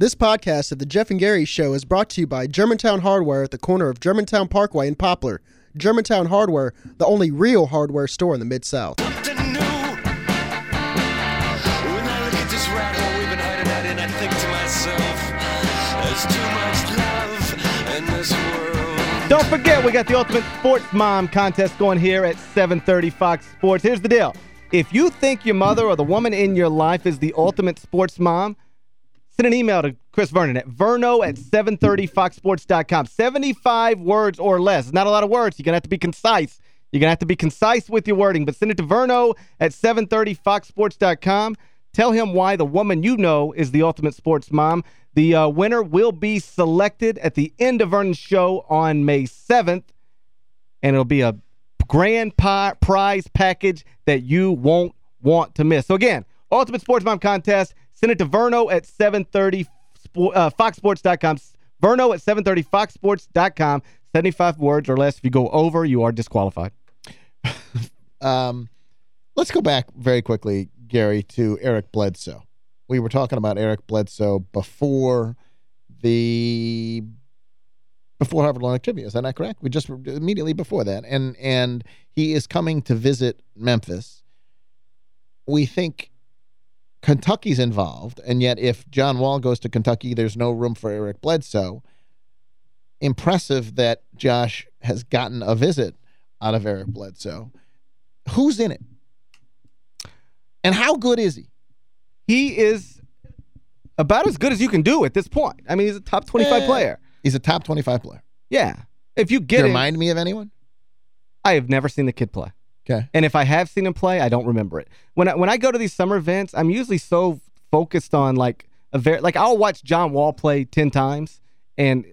This podcast of the Geoff and Gary Show is brought to you by Germantown Hardware at the corner of Germantown Parkway and Poplar. Germantown Hardware, the only real hardware store in the this world. Don't forget, we got the Ultimate Sports Mom contest going here at 730 Fox Sports. Here's the deal. If you think your mother or the woman in your life is the ultimate sports mom, send an email to Chris Vernon at verno at 730foxsports.com. 75 words or less. It's not a lot of words. You're going to have to be concise. You're going to have to be concise with your wording, but send it to verno at 730foxsports.com. Tell him why the woman you know is the ultimate sports mom. The uh, winner will be selected at the end of Vernon's show on May 7th, and it'll be a grand prize package that you won't want to miss. So again, Ultimate Sports Mom Contest, send it to Verno at 730 uh, foxsports.com. Verno at 730 foxsports.com. 75 words or less. If you go over, you are disqualified. Um, let's go back very quickly, Gary, to Eric Bledsoe. We were talking about Eric Bledsoe before the before Harvard Law Trivia. Is that not correct? We just immediately before that, and and he is coming to visit Memphis. We think Kentucky's involved, and yet if John Wall goes to Kentucky, there's no room for Eric Bledsoe. Impressive that Josh has gotten a visit out of Eric Bledsoe. Who's in it? And how good is he? He is about as good as you can do at this point. I mean, he's a top 25 Eh, player. He's a top 25 player. Yeah. If you get him, remind me of anyone? I have never seen the kid play. Okay. And if I have seen him play, I don't remember it. When I, when I go to these summer events, I'm usually so focused on like a very like I'll watch John Wall play 10 times and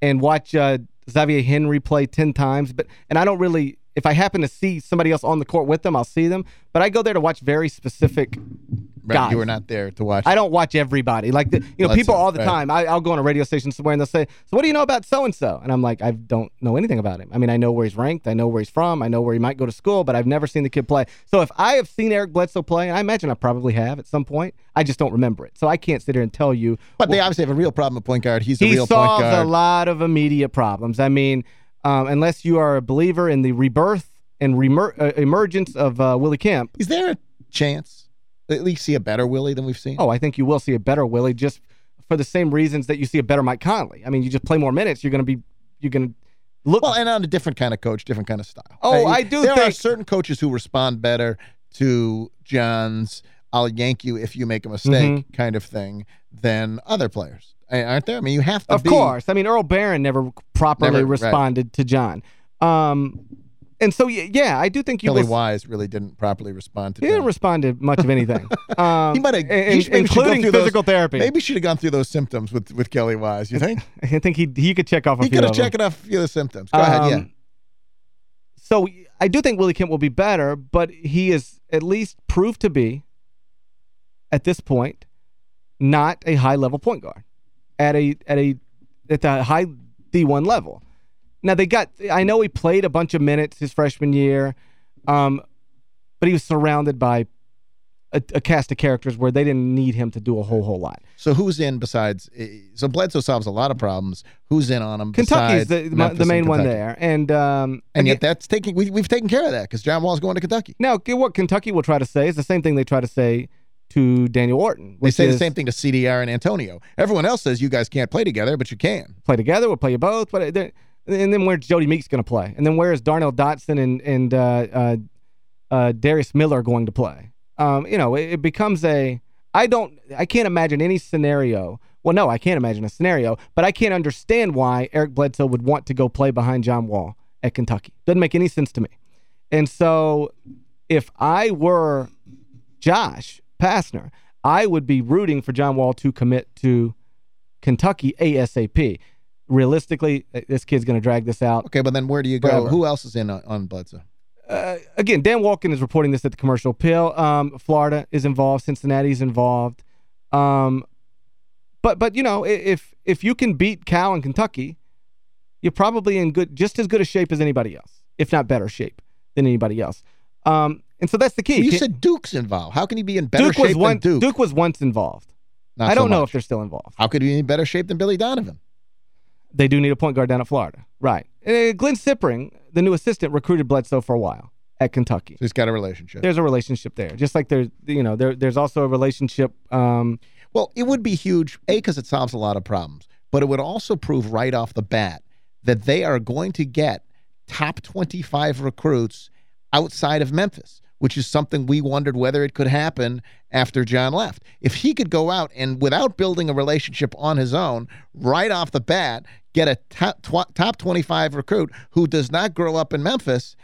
and watch uh, Xavier Henry play 10 times, but and I don't really if I happen to see somebody else on the court with them, I'll see them, but I go there to watch very specific Right, you were not there to watch. I don't watch everybody. Like, the, you know, That's people all the right. time. I, I'll go on a radio station somewhere and they'll say, so what do you know about so-and-so? And I'm like, I don't know anything about him. I mean, I know where he's ranked. I know where he's from. I know where he might go to school, but I've never seen the kid play. So if I have seen Eric Bledsoe play, and I imagine I probably have at some point, I just don't remember it. So I can't sit here and tell you. But they obviously have a real problem at point guard. He's a he real point solves a lot of immediate problems. I mean, um, unless you are a believer in the rebirth and remer uh, emergence of uh, Willie Kemp, Is there a chance at least see a better Willie than we've seen? Oh, I think you will see a better Willie just for the same reasons that you see a better Mike Conley. I mean, you just play more minutes, you're going to be you're going to look Well, and on a different kind of coach, different kind of style. Oh, Uh, I do There are certain coaches who respond better to John's I'll yank you if you make a mistake kind of thing than other players. Aren't there? I mean, you have to Of be- course. I mean, Earl Barron never properly Never, right. responded to John. Um and so yeah, I do think you Kelly Wise really didn't properly respond to he didn't respond to much of anything. Um, He might have, he should- maybe should go including through those- physical therapy. Maybe should have gone through those symptoms with with Kelly Wise. You think I think he he could check off a he few could have checked off a few of the symptoms? Go ahead. Yeah. Um, So I do think Willie Kemp will be better, but he is at least proved to be, at this point, not a high-level point guard at a at a at the high D1 level. Now they got I know he played a bunch of minutes his freshman year, um, but he was surrounded by a, a cast of characters where they didn't need him to do a whole whole lot. So who's in besides? eh, So Bledsoe solves a lot of problems. Who's in on him? Kentucky's besides the, Memphis the main one there, and um, And again- yet that's taking we, we've taken care of that because John Wall's going to Kentucky. Now, get what Kentucky will try to say is the same thing they try to say to Daniel Orton. They say the same thing to CDR and Antonio. Everyone else says you guys can't play together, but you can. Play together, we'll play you both. But they're- And then where's Jodie Meeks going to play? And then where is Darnell Dodson and, and uh, uh, uh, Darius Miller going to play? Um, you know, it, it becomes a... I don't... I can't imagine any scenario... Well, no, I can't imagine a scenario, but I can't understand why Eric Bledsoe would want to go play behind John Wall at Kentucky. Doesn't make any sense to me. And so if I were Josh Pastner, I would be rooting for John Wall to commit to Kentucky ASAP. Realistically, uh, this kid's going to drag this out. Okay, but then where do you go? Forever. Who else is in on, on Bledsoe? Uh, again, Dan Wolken is reporting this at the Commercial Appeal. Um, Florida is involved. Cincinnati's involved. Um, but, but you know, if if you can beat Cal and Kentucky, you're probably in good, just as good a shape as anybody else, if not better shape than anybody else. Um, and so that's the key. You said Duke's involved. How can he be in better Duke shape was one, than Duke? was once involved. Not I don't know if they're still involved. How could he be in better shape than Billy Donovan? They do need a point guard down at Florida. Right. Uh, Glynn Cyprien, the new assistant, recruited Bledsoe for a while at Kentucky. So he's got a relationship. There's a relationship there. Just like there's, you know, there, there's also a relationship um, Well, it would be huge, A, because it solves a lot of problems, but it would also prove right off the bat that they are going to get top 25 recruits outside of Memphis, which is something we wondered whether it could happen after John left. If he could go out and without building a relationship on his own, right off the bat, get a top, tw top 25 recruit who does not grow up in Memphis,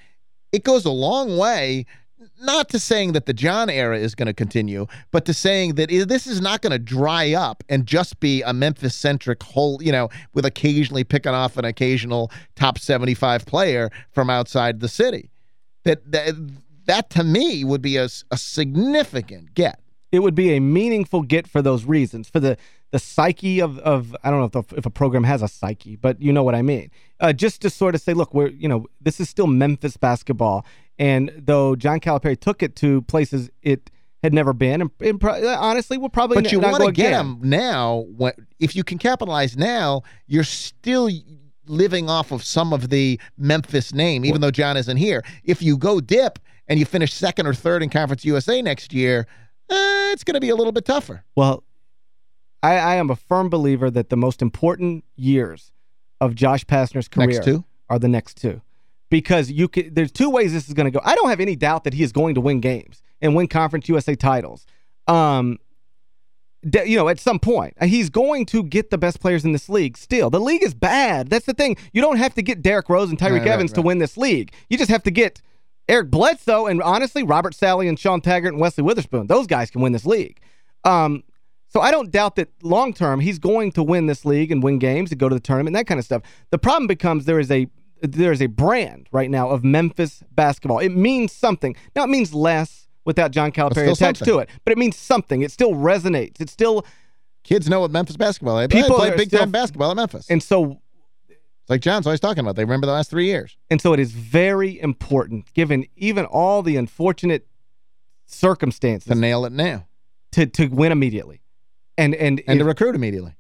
it goes a long way not to saying that the John era is going to continue, but to saying that this is not going to dry up and just be a Memphis-centric whole, you know, with occasionally picking off an occasional top 75 player from outside the city. That that, that to me would be a, a significant get. it would be a meaningful get for those reasons, for the the psyche of, of I don't know if, the, if a program has a psyche, but you know what I mean. Uh, just to sort of say, look, we're, you know, this is still Memphis basketball. And though John Calipari took it to places it had never been, and, and pro honestly, we'll probably But you want to get them now. When, if you can capitalize now, you're still living off of some of the Memphis name, even though John isn't here. If you go dip and you finish second or third in Conference USA next year, eh, it's going to be a little bit tougher. Well, I, I am a firm believer that the most important years of Josh Pastner's career are the next two. Because you can, there's two ways this is going to go. I don't have any doubt that he is going to win games and win Conference USA titles. Um, you know, at some point. He's going to get the best players in this league still. The league is bad. That's the thing. You don't have to get Derrick Rose and Tyreke Right, right, Evans to win this league. You just have to get Eric Bledsoe and honestly, Roburt Sallie and Shawn Taggart and Wesley Witherspoon. Those guys can win this league. Um, so I don't doubt that long term he's going to win this league and win games and go to the tournament, that kind of stuff. The problem becomes there is a there is a brand right now of Memphis basketball. It means something. Now it means less without John Calipari attached something. to it, but it means something. It still resonates. It still Kids know what Memphis basketball is. People play big time basketball at Memphis. and so it's like John's always talking about. They remember the last three years. And so it is very important, given even all the unfortunate circumstances, To nail it now. to, to win immediately. And and And if, to recruit immediately.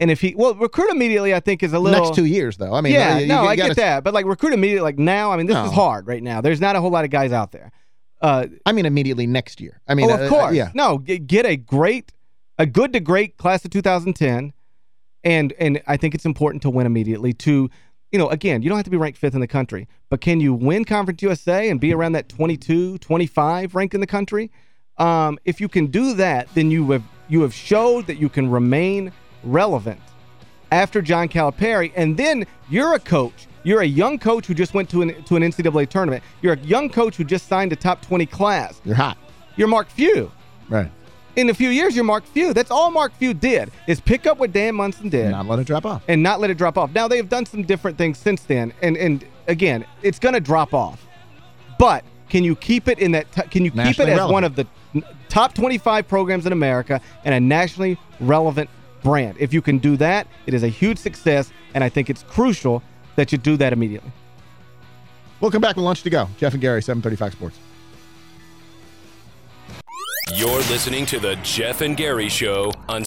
and if he well recruit immediately, I think is a little Next two years, though. I mean, yeah, you- no, you I get that, but like recruit immediately, like now, I mean, this No. is hard right now. There's not a whole lot of guys out there. Uh, I mean, immediately next year. I mean, oh, of uh, course, yeah. no, get, get a great, a good to great class of 2010, and and I think it's important to win immediately. To you know, again, you don't have to be ranked fifth in the country, but can you win Conference USA and be around that 22, 25 rank in the country? Um, if you can do that, then you have you have showed that you can remain relevant after John Calipari, and then you're a coach. You're a young coach who just went to an to an NCAA tournament. You're a young coach who just signed a top 20 class. You're hot. You're Mark Few. Right. In a few years, you're Mark Few. That's all Mark Few did is pick up what Dan Monson did Not let it drop off. and not let it drop off. Now they've done some different things since then, and and again, it's going to drop off. But can you keep it in that? Can you keep it Nationally as relevant. one of the top 25 programs in America and a nationally relevant brand? If you can do that, it is a huge success, and I think it's crucial that you do that immediately. We'll come back with lunch to go. Geoff and Gary, 735 Sports. You're listening to the Geoff and Gary Show on